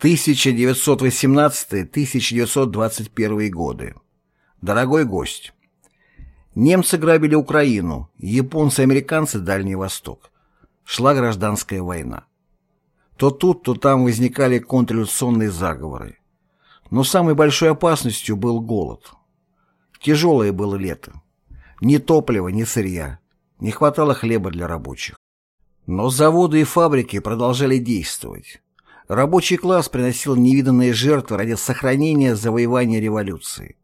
1918-1921 годы. Дорогой гость. Немцы грабили Украину, японцы и американцы – Дальний Восток. Шла гражданская война. То тут, то там возникали контрреволюционные заговоры. Но самой большой опасностью был голод. Тяжелое было лето. Ни топлива, ни сырья. Не хватало хлеба для рабочих. Но заводы и фабрики продолжали действовать. Рабочий класс приносил невиданные жертвы ради сохранения завоевания революции.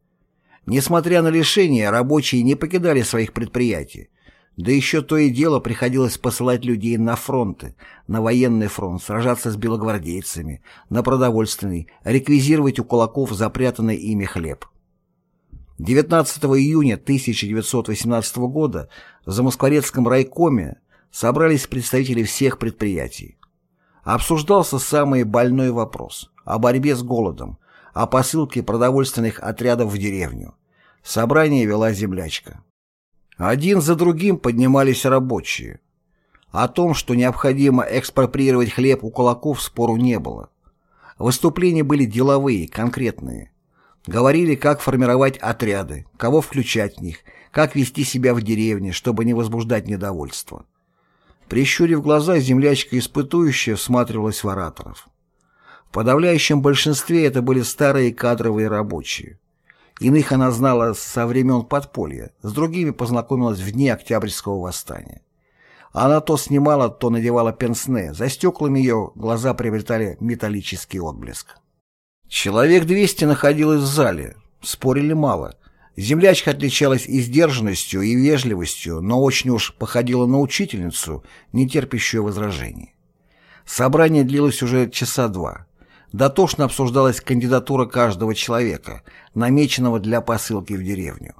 Несмотря на лишения, рабочие не покидали своих предприятий. Да еще то и дело приходилось посылать людей на фронты, на военный фронт, сражаться с белогвардейцами, на продовольственный, реквизировать у кулаков запрятанный ими хлеб. 19 июня 1918 года в Замоскворецком райкоме собрались представители всех предприятий. Обсуждался самый больной вопрос о борьбе с голодом, о посылке продовольственных отрядов в деревню. Собрание вела землячка. Один за другим поднимались рабочие. О том, что необходимо экспроприировать хлеб у кулаков, спору не было. Выступления были деловые, конкретные. Говорили, как формировать отряды, кого включать в них, как вести себя в деревне, чтобы не возбуждать недовольство. Прищурив глаза, землячка испытующая всматривалась в ораторов. В подавляющем большинстве это были старые кадровые рабочие. Иных она знала со времен подполья, с другими познакомилась в дни Октябрьского восстания. Она то снимала, то надевала пенсне, за стеклами ее глаза приобретали металлический отблеск. Человек двести находилось в зале, спорили мало. Землячка отличалась и сдержанностью, и вежливостью, но очень уж походила на учительницу, не терпящую возражений. Собрание длилось уже часа два. Дотошно обсуждалась кандидатура каждого человека, намеченного для посылки в деревню.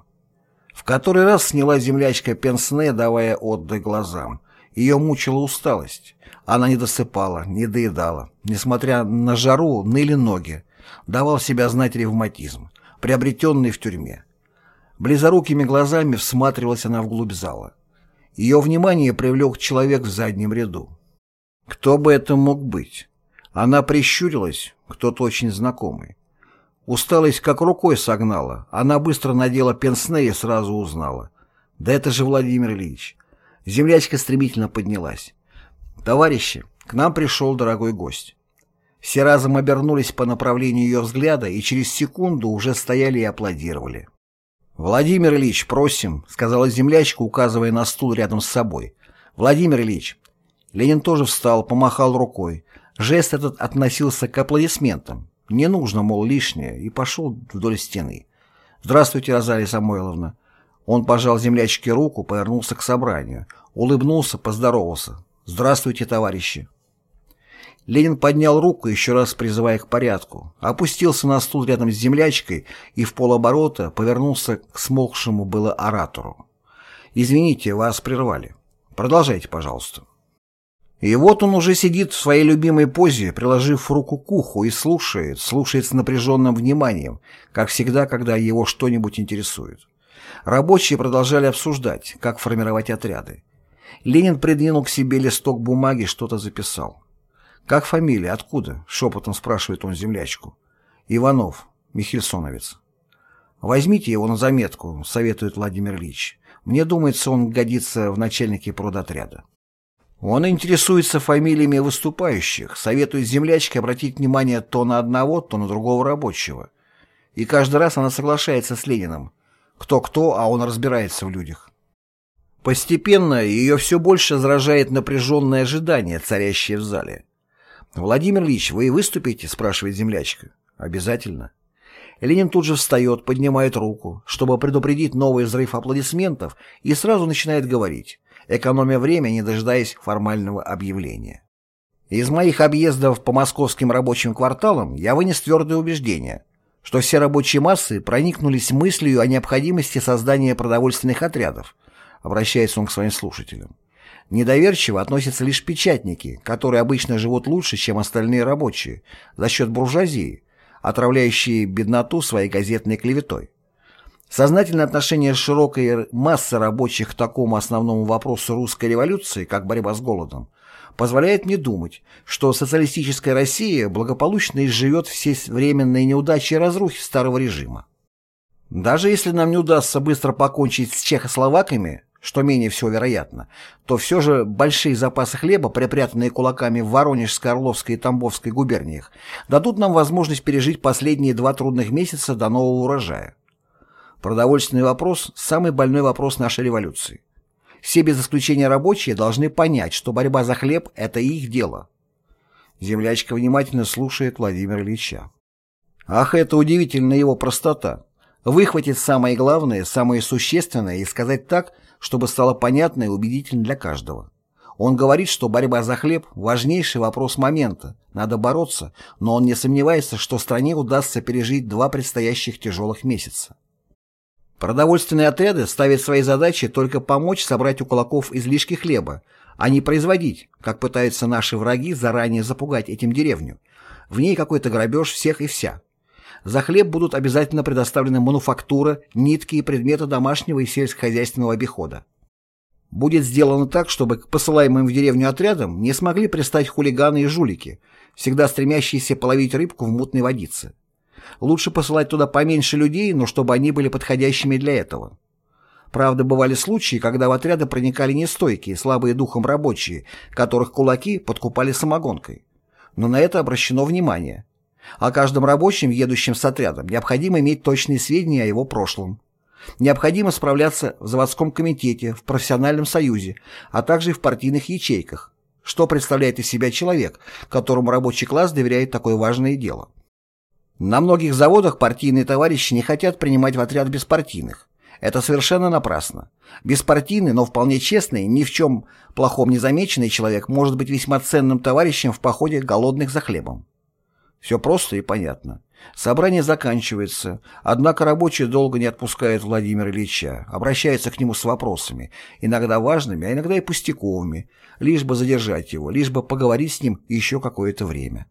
В который раз сняла землячка пенсне, давая отдых глазам. Ее мучила усталость. Она не досыпала, не доедала. Несмотря на жару, ныли ноги. Давал себя знать ревматизм, приобретенный в тюрьме. Близорукими глазами всматривалась она вглубь зала. Ее внимание привлек человек в заднем ряду. Кто бы это мог быть? Она прищурилась, кто-то очень знакомый. Усталость как рукой согнала. Она быстро надела пенсне и сразу узнала. Да это же Владимир Ильич. Землячка стремительно поднялась. «Товарищи, к нам пришел дорогой гость». Все разом обернулись по направлению ее взгляда и через секунду уже стояли и аплодировали. «Владимир Ильич, просим», — сказала землячка, указывая на стул рядом с собой. «Владимир Ильич». Ленин тоже встал, помахал рукой. Жест этот относился к аплодисментам. Не нужно, мол, лишнее, и пошел вдоль стены. «Здравствуйте, Розалия Самойловна». Он пожал землячке руку, повернулся к собранию. Улыбнулся, поздоровался. «Здравствуйте, товарищи». Ленин поднял руку, еще раз призывая к порядку, опустился на стул рядом с землячкой и в полоборота повернулся к смолкшему было оратору. «Извините, вас прервали. Продолжайте, пожалуйста». И вот он уже сидит в своей любимой позе, приложив руку к уху и слушает, слушает с напряженным вниманием, как всегда, когда его что-нибудь интересует. Рабочие продолжали обсуждать, как формировать отряды. Ленин придвинул к себе листок бумаги, что-то записал. «Как фамилия? Откуда?» — шепотом спрашивает он землячку. «Иванов, Михельсоновец». «Возьмите его на заметку», — советует Владимир Ильич. «Мне думается, он годится в начальнике продотряда». Он интересуется фамилиями выступающих, советует землячке обратить внимание то на одного, то на другого рабочего. И каждый раз она соглашается с Лениным. Кто-кто, а он разбирается в людях. Постепенно ее все больше заражает напряженное ожидание, царящее в зале. «Владимир Ильич, вы выступите?» – спрашивает землячка. «Обязательно». Ленин тут же встает, поднимает руку, чтобы предупредить новый взрыв аплодисментов, и сразу начинает говорить экономя время, не дожидаясь формального объявления. Из моих объездов по московским рабочим кварталам я вынес твердое убеждение, что все рабочие массы проникнулись мыслью о необходимости создания продовольственных отрядов, обращается он к своим слушателям. Недоверчиво относятся лишь печатники, которые обычно живут лучше, чем остальные рабочие, за счет буржуазии, отравляющие бедноту своей газетной клеветой. Сознательное отношение широкой массы рабочих к такому основному вопросу русской революции, как борьба с голодом, позволяет мне думать, что социалистическая Россия благополучно изживет все временные неудачи и разрухи старого режима. Даже если нам не удастся быстро покончить с чехословаками, что менее всего вероятно, то все же большие запасы хлеба, припрятанные кулаками в Воронежской, Орловской и Тамбовской губерниях, дадут нам возможность пережить последние два трудных месяца до нового урожая. Продовольственный вопрос – самый больной вопрос нашей революции. Все без исключения рабочие должны понять, что борьба за хлеб – это их дело. Землячка внимательно слушает Владимира Ильича. Ах, это удивительно его простота. Выхватить самое главное, самое существенное и сказать так, чтобы стало понятно и убедительно для каждого. Он говорит, что борьба за хлеб – важнейший вопрос момента, надо бороться, но он не сомневается, что стране удастся пережить два предстоящих тяжелых месяца. Продовольственные отряды ставят своей задачей только помочь собрать у кулаков излишки хлеба, а не производить, как пытаются наши враги заранее запугать этим деревню. В ней какой-то грабеж всех и вся. За хлеб будут обязательно предоставлены мануфактура, нитки и предметы домашнего и сельскохозяйственного обихода. Будет сделано так, чтобы к посылаемым в деревню отрядам не смогли пристать хулиганы и жулики, всегда стремящиеся половить рыбку в мутной водице. Лучше посылать туда поменьше людей, но чтобы они были подходящими для этого. Правда, бывали случаи, когда в отряды проникали нестойкие, слабые духом рабочие, которых кулаки подкупали самогонкой. Но на это обращено внимание. О каждом рабочем, едущем с отрядом, необходимо иметь точные сведения о его прошлом. Необходимо справляться в заводском комитете, в профессиональном союзе, а также и в партийных ячейках. Что представляет из себя человек, которому рабочий класс доверяет такое важное дело? На многих заводах партийные товарищи не хотят принимать в отряд беспартийных. Это совершенно напрасно. Беспартийный, но вполне честный, ни в чем плохом не замеченный человек может быть весьма ценным товарищем в походе голодных за хлебом. Все просто и понятно. Собрание заканчивается, однако рабочие долго не отпускают Владимира Ильича, обращаются к нему с вопросами, иногда важными, а иногда и пустяковыми, лишь бы задержать его, лишь бы поговорить с ним еще какое-то время.